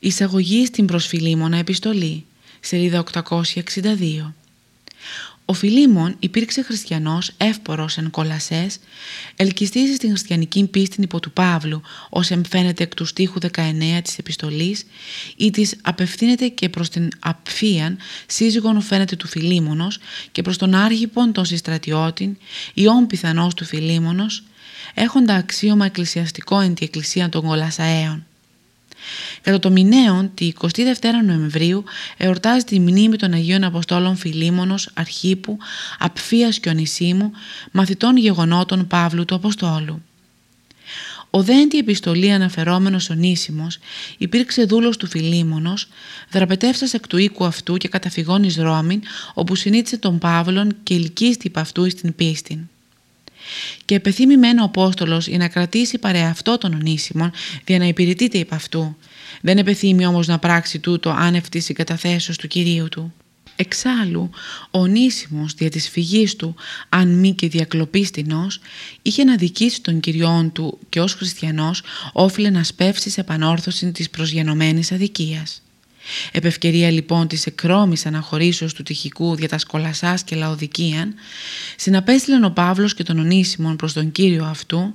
Εισαγωγή στην προσφυλίμωνα επιστολή, σελίδα 862. Ο Φιλίμων υπήρξε χριστιανός εύπορος εν κολασές, ελκυστής στην χριστιανική πίστη υπό του Παύλου, ως εμφαίνεται εκ του στίχου 19 της επιστολής, ή της απευθύνεται και προς την απφίαν σύζυγον φαίνεται του Φιλίμωνος και προς τον άργυπον τον συστρατιώτην, ιών πιθανός του Φιλίμωνος, έχοντα αξίωμα εκκλησιαστικό εν τη εκκλησία των Κολασαέων. Κατά το μηνέον, τη 22 Νοεμβρίου, εορτάζει τη μνήμη των Αγίων Αποστόλων Φιλίμωνος, Αρχίπου, Απφίας και Ονησίμου, μαθητών γεγονότων Παύλου του Αποστόλου. Ο δέντη επιστολή αναφερόμενος Ονήσιμος υπήρξε δούλος του Φιλίμωνος, δραπετεύσας εκ του οίκου αυτού και καταφυγών εις Ρώμην, όπου συνήθισε τον Παύλον και ελκύστη υπ' αυτού την πίστην και επεθύμημένο ο Απόστολος για να κρατήσει παρέα αυτό τον ονίσιμον για να υπηρετείται υπ' αυτού. Δεν επεθύμει όμως να πράξει τούτο άνευ της συγκαταθέσεως του Κυρίου του. Εξάλλου, ο Ονίσιμος δια της φυγής του, αν μη και διακλοπής είχε να δικήσει τον Κυριόν του και ως χριστιανός όφιλε να σπεύσει σε επανόρθωση της προσγενωμένης αδικίας. Επευκαιρία λοιπόν της εκρόμης αναχωρήσεως του τυχικού δια τα σκολασάς και λαοδικίαν, συναπέστειλαν ο Παύλος και τον Ονίσιμον προς τον Κύριο αυτού,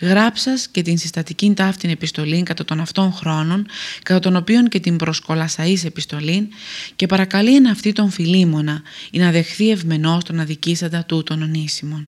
γράψας και την συστατική ταύτην επιστολή κατά των αυτών χρόνων, κατά των οποίων και την προσκολασαής επιστολή και παρακαλεί εν αυτή τον Φιλίμωνα, ή να δεχθεί ευμενός τον αδικήσαντα τούτον Ονίσιμον.